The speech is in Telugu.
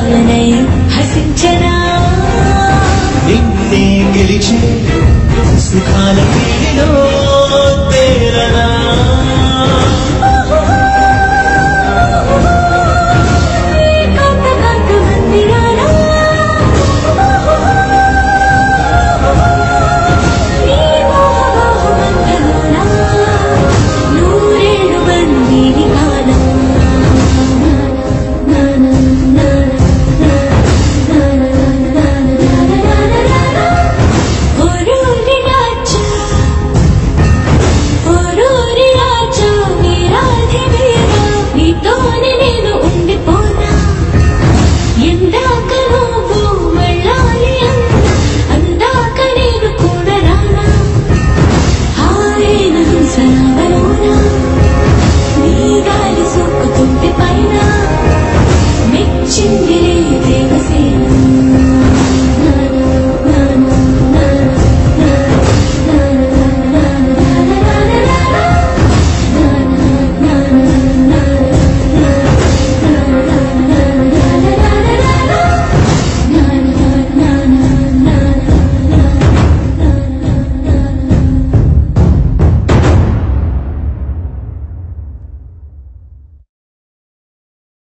భావనై హసించనా? నిన్నే గెలిచే సుఖాల పేరులో తేరనా?